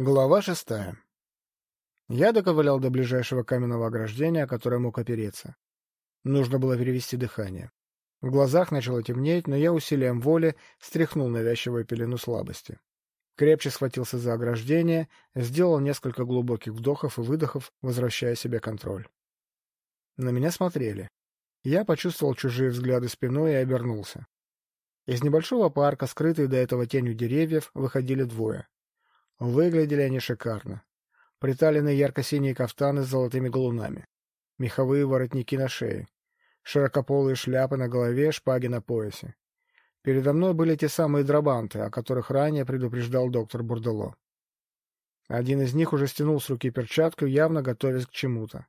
Глава шестая. Я доковылял до ближайшего каменного ограждения, которое мог опереться. Нужно было перевести дыхание. В глазах начало темнеть, но я усилием воли стряхнул навязчивую пелену слабости. Крепче схватился за ограждение, сделал несколько глубоких вдохов и выдохов, возвращая себе контроль. На меня смотрели. Я почувствовал чужие взгляды спиной и обернулся. Из небольшого парка, скрытые до этого тенью деревьев, выходили двое. Выглядели они шикарно. Приталенные ярко-синие кафтаны с золотыми галунами. Меховые воротники на шее. Широкополые шляпы на голове, шпаги на поясе. Передо мной были те самые драбанты, о которых ранее предупреждал доктор Бурдело. Один из них уже стянул с руки перчатку, явно готовясь к чему-то.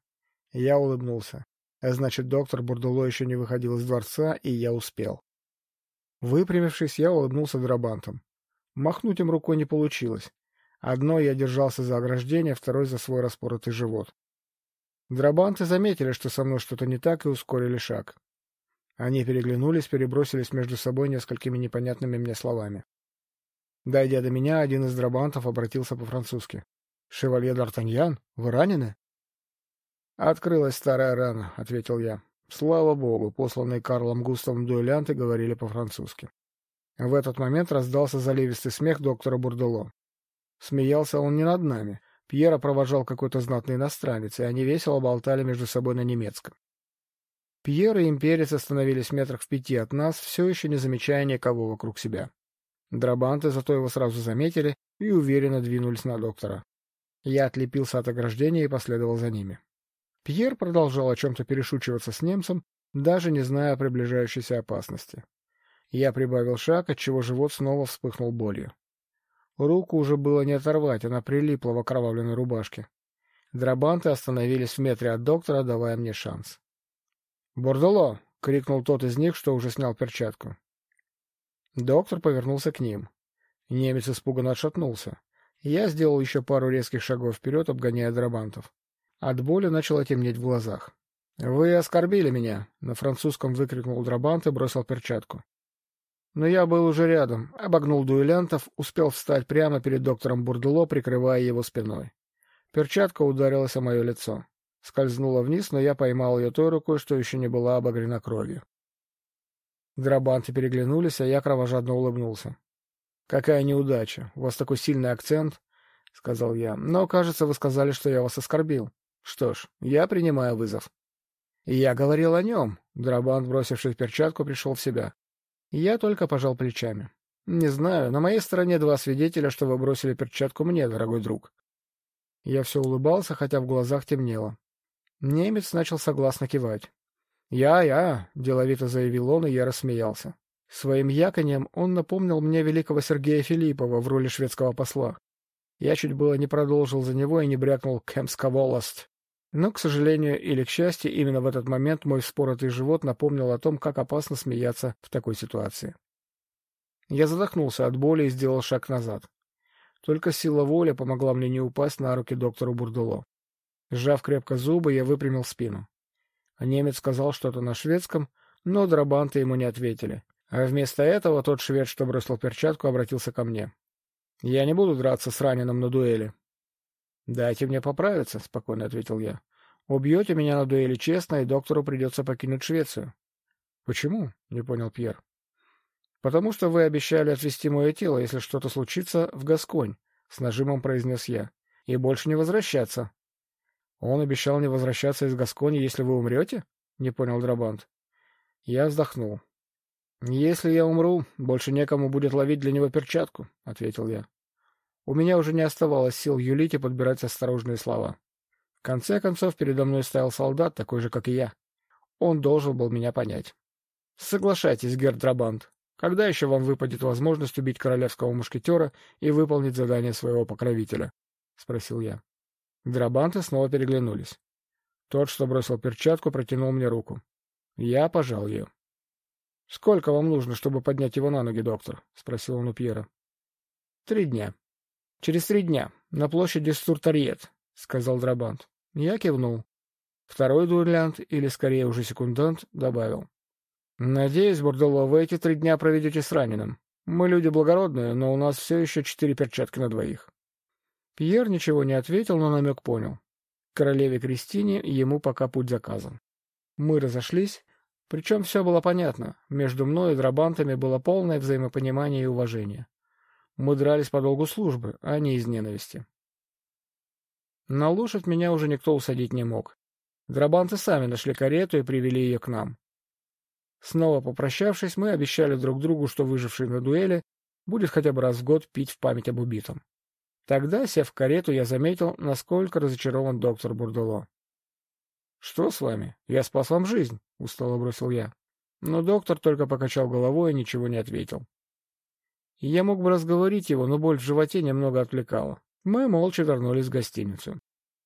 Я улыбнулся. А значит, доктор Бурдело еще не выходил из дворца, и я успел. Выпрямившись, я улыбнулся драбантом. Махнуть им рукой не получилось. Одной я держался за ограждение, второй за свой распоротый живот. Драбанты заметили, что со мной что-то не так, и ускорили шаг. Они переглянулись, перебросились между собой несколькими непонятными мне словами. Дойдя до меня, один из драбантов обратился по-французски. — Шевалье Д'Артаньян, вы ранены? — Открылась старая рана, — ответил я. Слава богу, посланные Карлом Густавом дуэлянты говорили по-французски. В этот момент раздался заливистый смех доктора Бурдело. Смеялся он не над нами. Пьера провожал какой-то знатный иностранец, и они весело болтали между собой на немецком. Пьер и имперец остановились в метрах в пяти от нас, все еще не замечая никого вокруг себя. Драбанты зато его сразу заметили и уверенно двинулись на доктора. Я отлепился от ограждения и последовал за ними. Пьер продолжал о чем-то перешучиваться с немцем, даже не зная о приближающейся опасности. Я прибавил шаг, отчего живот снова вспыхнул болью. Руку уже было не оторвать, она прилипла в окровавленной рубашке. Драбанты остановились в метре от доктора, давая мне шанс. «Бордело!» — крикнул тот из них, что уже снял перчатку. Доктор повернулся к ним. Немец испуганно отшатнулся. Я сделал еще пару резких шагов вперед, обгоняя драбантов. От боли начало темнеть в глазах. «Вы оскорбили меня!» — на французском выкрикнул драбант и бросил перчатку. Но я был уже рядом, обогнул дуэлянтов, успел встать прямо перед доктором Бурдуло, прикрывая его спиной. Перчатка ударилась о мое лицо. Скользнула вниз, но я поймал ее той рукой, что еще не была обогрена кровью. Драбанты переглянулись, а я кровожадно улыбнулся. — Какая неудача! У вас такой сильный акцент, — сказал я. — Но, кажется, вы сказали, что я вас оскорбил. Что ж, я принимаю вызов. — Я говорил о нем. Драбант, бросивший перчатку, пришел в себя. Я только пожал плечами. «Не знаю, на моей стороне два свидетеля, что вы бросили перчатку мне, дорогой друг». Я все улыбался, хотя в глазах темнело. Немец начал согласно кивать. «Я, я», — деловито заявил он, и я рассмеялся. Своим яконем он напомнил мне великого Сергея Филиппова в роли шведского посла. Я чуть было не продолжил за него и не брякнул «Кемсковолост». Но, к сожалению или к счастью, именно в этот момент мой вспоротый живот напомнил о том, как опасно смеяться в такой ситуации. Я задохнулся от боли и сделал шаг назад. Только сила воли помогла мне не упасть на руки доктору Бурдуло. Сжав крепко зубы, я выпрямил спину. Немец сказал что-то на шведском, но драбанты ему не ответили. А вместо этого тот швед, что бросил перчатку, обратился ко мне. — Я не буду драться с раненым на дуэли. «Дайте мне поправиться», — спокойно ответил я. «Убьете меня на дуэли честно, и доктору придется покинуть Швецию». «Почему?» — не понял Пьер. «Потому что вы обещали отвезти мое тело, если что-то случится, в Гасконь», — с нажимом произнес я. «И больше не возвращаться». «Он обещал не возвращаться из Гаскони, если вы умрете?» — не понял Драбант. Я вздохнул. «Если я умру, больше некому будет ловить для него перчатку», — ответил я. У меня уже не оставалось сил юлить и подбирать осторожные слова. В конце концов, передо мной стоял солдат, такой же, как и я. Он должен был меня понять. Соглашайтесь, Гердрабант. Когда еще вам выпадет возможность убить королевского мушкетера и выполнить задание своего покровителя? — спросил я. Драбанты снова переглянулись. Тот, что бросил перчатку, протянул мне руку. Я пожал ее. — Сколько вам нужно, чтобы поднять его на ноги, доктор? — спросил он у Пьера. — Три дня. Через три дня. На площади Стуртарьет, — сказал Драбант. Я кивнул. Второй дуэлянт, или скорее уже секундант, добавил. Надеюсь, Бордело, вы эти три дня проведете с раненым. Мы люди благородные, но у нас все еще четыре перчатки на двоих. Пьер ничего не ответил, но намек понял. Королеве Кристине ему пока путь заказан. Мы разошлись, причем все было понятно. Между мной и драбантами было полное взаимопонимание и уважение. Мы дрались по долгу службы, а не из ненависти. На лошадь меня уже никто усадить не мог. Драбанты сами нашли карету и привели ее к нам. Снова попрощавшись, мы обещали друг другу, что выживший на дуэли будет хотя бы раз в год пить в память об убитом. Тогда, сев в карету, я заметил, насколько разочарован доктор Бурдуло. — Что с вами? Я спас вам жизнь, — устало бросил я. Но доктор только покачал головой и ничего не ответил. Я мог бы разговорить его, но боль в животе немного отвлекала. Мы молча вернулись в гостиницу.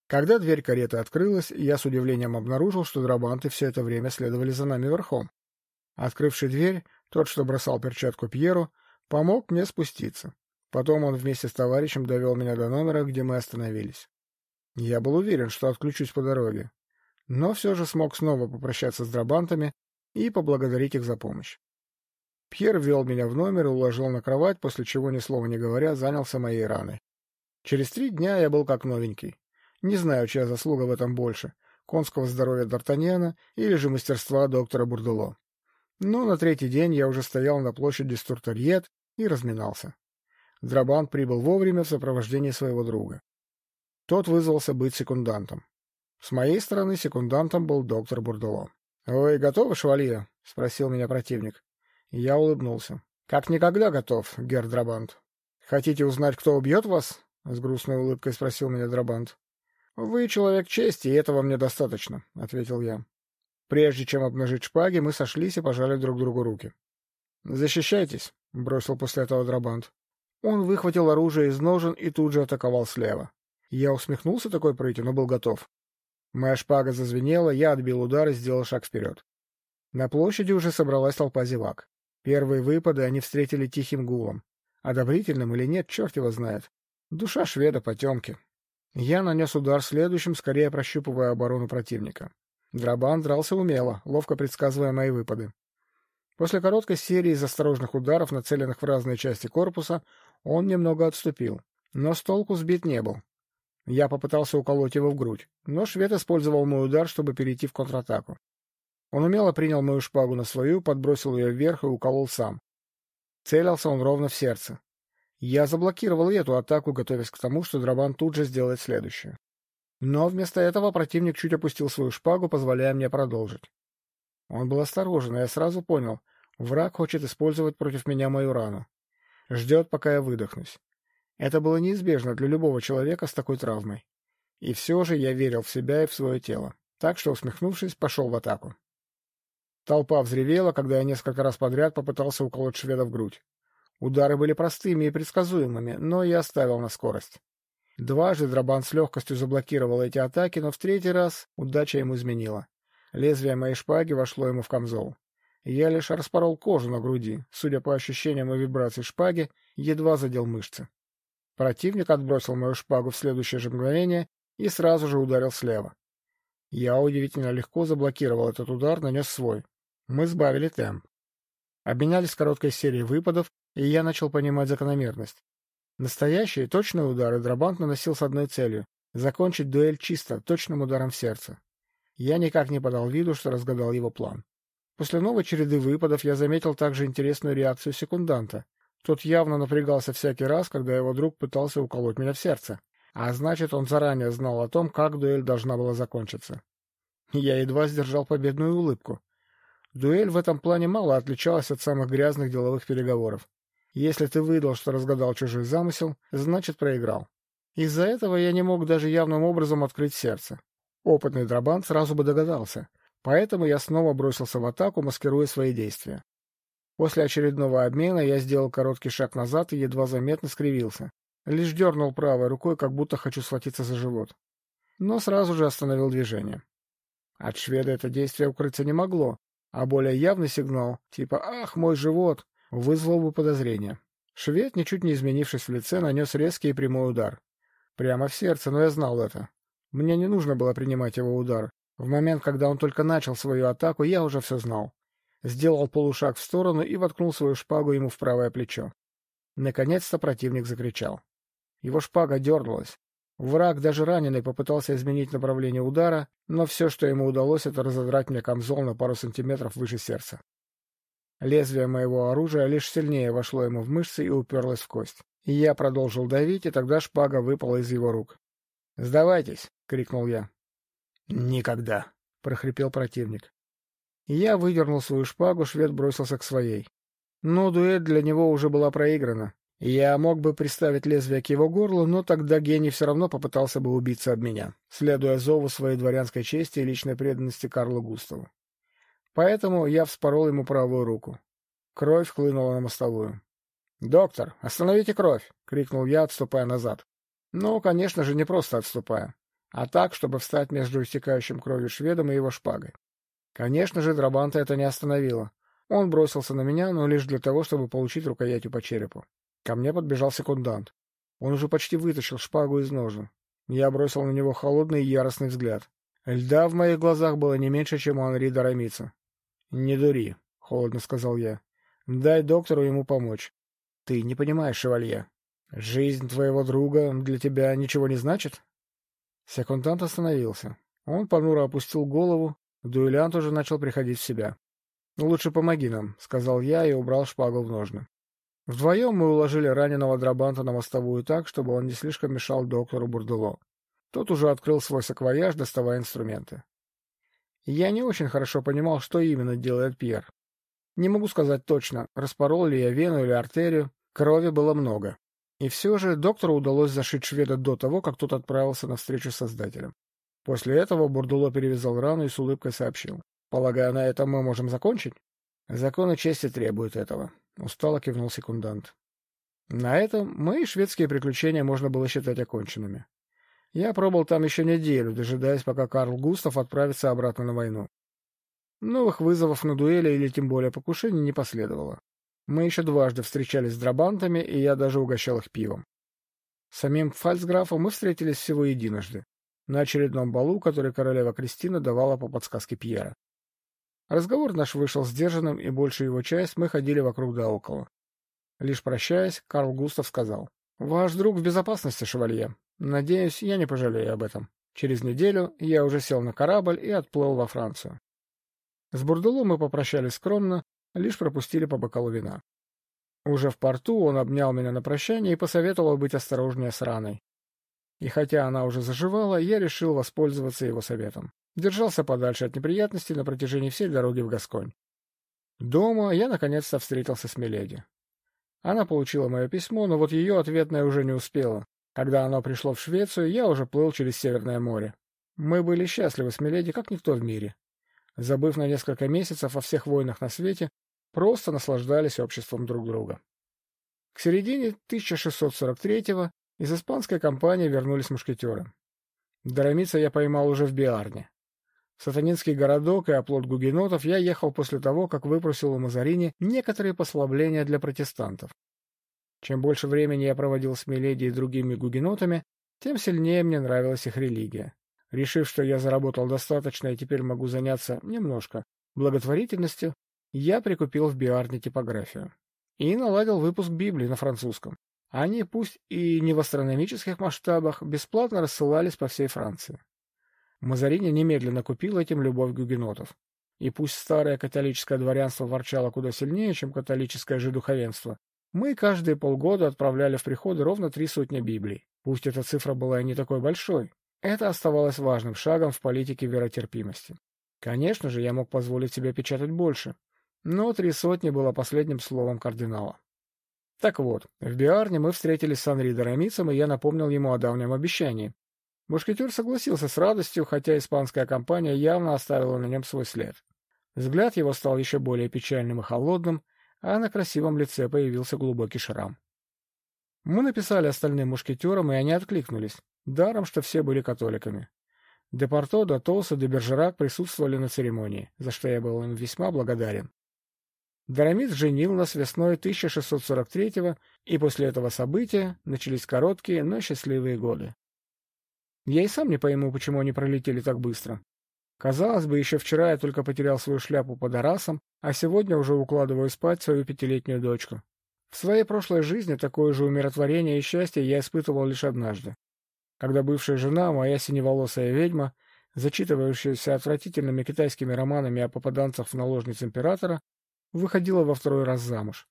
Когда дверь кареты открылась, я с удивлением обнаружил, что драбанты все это время следовали за нами верхом. Открывший дверь, тот, что бросал перчатку Пьеру, помог мне спуститься. Потом он вместе с товарищем довел меня до номера, где мы остановились. Я был уверен, что отключусь по дороге, но все же смог снова попрощаться с драбантами и поблагодарить их за помощь. Пьер ввел меня в номер и уложил на кровать, после чего, ни слова не говоря, занялся моей раной. Через три дня я был как новенький. Не знаю, чья заслуга в этом больше — конского здоровья Д'Артаньяна или же мастерства доктора Бурдуло. Но на третий день я уже стоял на площади Стуртарьет и разминался. Драбан прибыл вовремя в сопровождении своего друга. Тот вызвался быть секундантом. С моей стороны секундантом был доктор Бурдуло. — Вы готовы, швалье? — спросил меня противник. Я улыбнулся. — Как никогда готов, герр Драбант. — Хотите узнать, кто убьет вас? — с грустной улыбкой спросил меня Драбант. — Вы человек чести, и этого мне достаточно, — ответил я. Прежде чем обнажить шпаги, мы сошлись и пожали друг другу руки. — Защищайтесь, — бросил после этого Драбант. Он выхватил оружие из ножен и тут же атаковал слева. Я усмехнулся такой прыти, но был готов. Моя шпага зазвенела, я отбил удар и сделал шаг вперед. На площади уже собралась толпа зевак. Первые выпады они встретили тихим гулом. Одобрительным или нет, черт его знает. Душа шведа потемки. Я нанес удар следующим, скорее прощупывая оборону противника. Драбан дрался умело, ловко предсказывая мои выпады. После короткой серии из осторожных ударов, нацеленных в разные части корпуса, он немного отступил, но с толку сбит не был. Я попытался уколоть его в грудь, но швед использовал мой удар, чтобы перейти в контратаку. Он умело принял мою шпагу на свою, подбросил ее вверх и уколол сам. Целился он ровно в сердце. Я заблокировал эту атаку, готовясь к тому, что Драбан тут же сделает следующее. Но вместо этого противник чуть опустил свою шпагу, позволяя мне продолжить. Он был осторожен, и я сразу понял, враг хочет использовать против меня мою рану. Ждет, пока я выдохнусь. Это было неизбежно для любого человека с такой травмой. И все же я верил в себя и в свое тело, так что, усмехнувшись, пошел в атаку. Толпа взревела, когда я несколько раз подряд попытался уколоть шведа в грудь. Удары были простыми и предсказуемыми, но я оставил на скорость. Дважды Драбан с легкостью заблокировал эти атаки, но в третий раз удача ему изменила. Лезвие моей шпаги вошло ему в камзол. Я лишь распорол кожу на груди, судя по ощущениям и вибрации шпаги, едва задел мышцы. Противник отбросил мою шпагу в следующее же мгновение и сразу же ударил слева. Я удивительно легко заблокировал этот удар, нанес свой. Мы сбавили темп. Обменялись короткой серией выпадов, и я начал понимать закономерность. Настоящие, точные удары Драбант наносил с одной целью — закончить дуэль чисто, точным ударом в сердце. Я никак не подал виду, что разгадал его план. После новой череды выпадов я заметил также интересную реакцию секунданта. Тот явно напрягался всякий раз, когда его друг пытался уколоть меня в сердце. А значит, он заранее знал о том, как дуэль должна была закончиться. Я едва сдержал победную улыбку. Дуэль в этом плане мало отличалась от самых грязных деловых переговоров. Если ты выдал, что разгадал чужой замысел, значит проиграл. Из-за этого я не мог даже явным образом открыть сердце. Опытный дробан сразу бы догадался, поэтому я снова бросился в атаку, маскируя свои действия. После очередного обмена я сделал короткий шаг назад и едва заметно скривился. Лишь дернул правой рукой, как будто хочу схватиться за живот. Но сразу же остановил движение. От шведа это действие укрыться не могло, а более явный сигнал, типа «Ах, мой живот!» вызвал бы подозрение. Швед, ничуть не изменившись в лице, нанес резкий и прямой удар. Прямо в сердце, но я знал это. Мне не нужно было принимать его удар. В момент, когда он только начал свою атаку, я уже все знал. Сделал полушаг в сторону и воткнул свою шпагу ему в правое плечо. Наконец-то противник закричал. Его шпага дернулась. Враг, даже раненый, попытался изменить направление удара, но все, что ему удалось, это разодрать мне камзол на пару сантиметров выше сердца. Лезвие моего оружия лишь сильнее вошло ему в мышцы и уперлось в кость. Я продолжил давить, и тогда шпага выпала из его рук. «Сдавайтесь!» — крикнул я. «Никогда!» — прохрипел противник. Я выдернул свою шпагу, швед бросился к своей. Но дуэль для него уже была проиграна. Я мог бы приставить лезвие к его горлу, но тогда гений все равно попытался бы убиться об меня, следуя зову своей дворянской чести и личной преданности Карлу Густаву. Поэтому я вспорол ему правую руку. Кровь хлынула на мостовую. «Доктор, остановите кровь!» — крикнул я, отступая назад. Ну, конечно же, не просто отступая, а так, чтобы встать между истекающим кровью шведом и его шпагой. Конечно же, Драбанта это не остановило. Он бросился на меня, но лишь для того, чтобы получить рукоятью по черепу. Ко мне подбежал секундант. Он уже почти вытащил шпагу из ножен. Я бросил на него холодный и яростный взгляд. Льда в моих глазах было не меньше, чем у Анри Дорамица. — Не дури, — холодно сказал я. — Дай доктору ему помочь. — Ты не понимаешь, шевалье. Жизнь твоего друга для тебя ничего не значит? Секундант остановился. Он понуро опустил голову. Дуэлянт уже начал приходить в себя. — Лучше помоги нам, — сказал я и убрал шпагу в ножны. Вдвоем мы уложили раненого Драбанта на мостовую так, чтобы он не слишком мешал доктору Бурдело. Тот уже открыл свой саквояж, доставая инструменты. Я не очень хорошо понимал, что именно делает Пьер. Не могу сказать точно, распорол ли я вену или артерию, крови было много. И все же доктору удалось зашить шведа до того, как тот отправился на встречу с Создателем. После этого Бурдуло перевязал рану и с улыбкой сообщил. «Полагаю, на этом мы можем закончить?» «Законы чести требуют этого», — устало кивнул секундант. На этом мои шведские приключения можно было считать оконченными. Я пробыл там еще неделю, дожидаясь, пока Карл Густав отправится обратно на войну. Новых вызовов на дуэли или тем более покушений не последовало. Мы еще дважды встречались с драбантами, и я даже угощал их пивом. Самим фальцграфом мы встретились всего единожды, на очередном балу, который королева Кристина давала по подсказке Пьера. Разговор наш вышел сдержанным, и большую его часть мы ходили вокруг да около. Лишь прощаясь, Карл Густав сказал, «Ваш друг в безопасности, шевалье. Надеюсь, я не пожалею об этом. Через неделю я уже сел на корабль и отплыл во Францию». С Бурдулу мы попрощались скромно, лишь пропустили по бокалу вина. Уже в порту он обнял меня на прощание и посоветовал быть осторожнее с раной. И хотя она уже заживала, я решил воспользоваться его советом держался подальше от неприятностей на протяжении всей дороги в Гасконь. Дома я наконец-то встретился с Миледи. Она получила мое письмо, но вот ее ответное уже не успела. Когда оно пришло в Швецию, я уже плыл через Северное море. Мы были счастливы с Миледи, как никто в мире. Забыв на несколько месяцев о всех войнах на свете, просто наслаждались обществом друг друга. К середине 1643-го из испанской компании вернулись мушкетеры. Доромица я поймал уже в Биарне. Сатанинский городок и оплот гугенотов я ехал после того, как выпросил у Мазарини некоторые послабления для протестантов. Чем больше времени я проводил с Миледи и другими гугенотами, тем сильнее мне нравилась их религия. Решив, что я заработал достаточно и теперь могу заняться немножко благотворительностью, я прикупил в Биарне типографию и наладил выпуск Библии на французском. Они, пусть и не в астрономических масштабах, бесплатно рассылались по всей Франции. Мазарини немедленно купил этим любовь гугенотов. И пусть старое католическое дворянство ворчало куда сильнее, чем католическое же духовенство, мы каждые полгода отправляли в приходы ровно три сотни Библий. Пусть эта цифра была и не такой большой, это оставалось важным шагом в политике веротерпимости. Конечно же, я мог позволить себе печатать больше, но три сотни было последним словом кардинала. Так вот, в Биарне мы встретились с Анри Дорамицем, и я напомнил ему о давнем обещании Мушкетер согласился с радостью, хотя испанская компания явно оставила на нем свой след. Взгляд его стал еще более печальным и холодным, а на красивом лице появился глубокий шрам. Мы написали остальным мушкетерам, и они откликнулись, даром, что все были католиками. Депорто, Дотос и Бержерак присутствовали на церемонии, за что я был им весьма благодарен. Дорамид женил нас весной 1643-го, и после этого события начались короткие, но счастливые годы. Я и сам не пойму, почему они пролетели так быстро. Казалось бы, еще вчера я только потерял свою шляпу под арасом, а сегодня уже укладываю спать свою пятилетнюю дочку. В своей прошлой жизни такое же умиротворение и счастье я испытывал лишь однажды. когда бывшая жена, моя синеволосая ведьма, зачитывающаяся отвратительными китайскими романами о попаданцах в наложниц императора, выходила во второй раз замуж.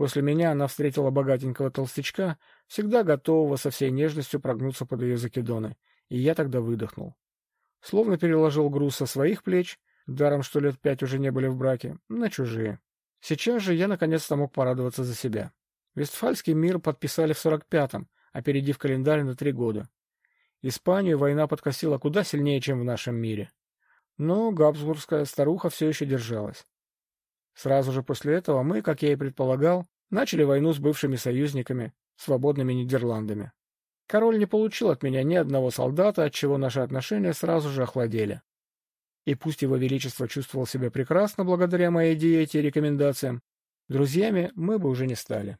После меня она встретила богатенького толстячка, всегда готового со всей нежностью прогнуться под ее закидоны, и я тогда выдохнул. Словно переложил груз со своих плеч, даром что лет пять уже не были в браке, на чужие. Сейчас же я наконец-то мог порадоваться за себя. Вестфальский мир подписали в 45-м, опередив календарь на три года. Испанию война подкосила куда сильнее, чем в нашем мире. Но габсбургская старуха все еще держалась. Сразу же после этого мы, как я и предполагал, начали войну с бывшими союзниками, свободными Нидерландами. Король не получил от меня ни одного солдата, отчего наши отношения сразу же охладели. И пусть его величество чувствовал себя прекрасно благодаря моей диете и рекомендациям, друзьями мы бы уже не стали.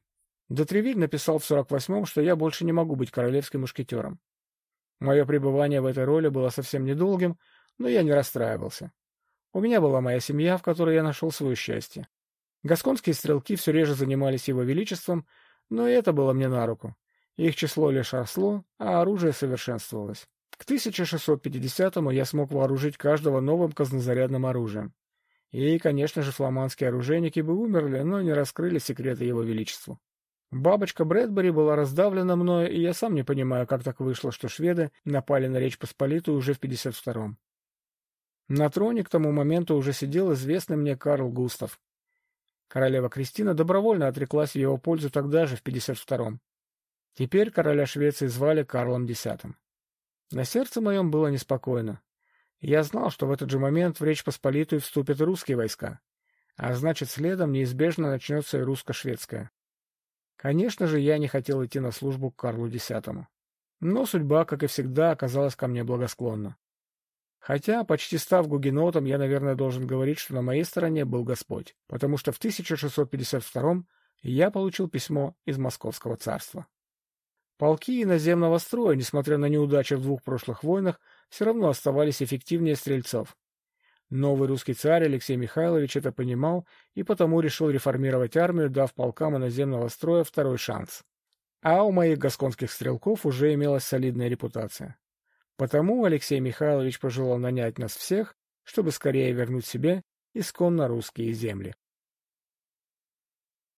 Дотревиль написал в 48-м, что я больше не могу быть королевским мушкетером. Мое пребывание в этой роли было совсем недолгим, но я не расстраивался. У меня была моя семья, в которой я нашел свое счастье. Гасконские стрелки все реже занимались его величеством, но и это было мне на руку. Их число лишь росло, а оружие совершенствовалось. К 1650-му я смог вооружить каждого новым казнозарядным оружием. И, конечно же, фламандские оружейники бы умерли, но не раскрыли секреты его величеству. Бабочка Брэдбери была раздавлена мною, и я сам не понимаю, как так вышло, что шведы напали на Речь Посполитую уже в 52-м. На троне к тому моменту уже сидел известный мне Карл Густав. Королева Кристина добровольно отреклась в его пользу тогда же, в 52-м. Теперь короля Швеции звали Карлом X. На сердце моем было неспокойно. Я знал, что в этот же момент в Речь Посполитую вступят русские войска, а значит, следом неизбежно начнется и русско-шведская. Конечно же, я не хотел идти на службу к Карлу X. Но судьба, как и всегда, оказалась ко мне благосклонна. Хотя, почти став гугенотом, я, наверное, должен говорить, что на моей стороне был Господь, потому что в 1652 я получил письмо из Московского царства. Полки иноземного строя, несмотря на неудачи в двух прошлых войнах, все равно оставались эффективнее стрельцов. Новый русский царь Алексей Михайлович это понимал и потому решил реформировать армию, дав полкам иноземного строя второй шанс. А у моих гасконских стрелков уже имелась солидная репутация. Потому Алексей Михайлович пожелал нанять нас всех, чтобы скорее вернуть себе исконно русские земли.